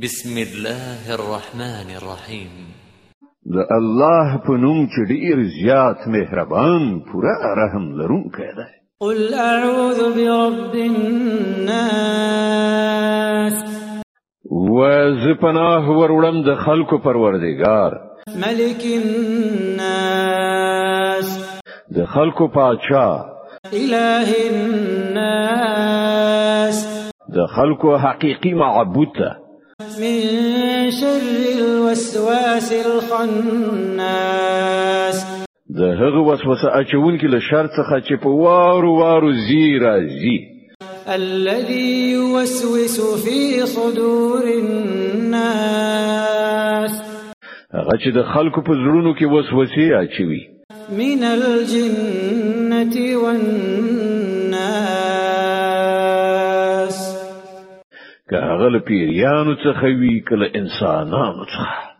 بسم الله الرحمن الرحيم. د الله په نوم چې ډیر زیات مهربان پورا رحم لرونکی دی قل أعوذ برب الناس. و پناه ورولم د خلکو پروردگار. ملك الناس. د خلکو پاچا. اله الناس. د خلکو حقيقي معبود. ته من شر الوسواس الخناس. د هغه وسوسه اچونکي له شر څخه چې په وارو وارو زی راځي. الذي يوسوس في صدور الناس. هغه چې د خلکو په زړونو کې وسوسه اچوي. من الجنة والناس. که هغه له پیریانو څخه وي کله انسانانو څخه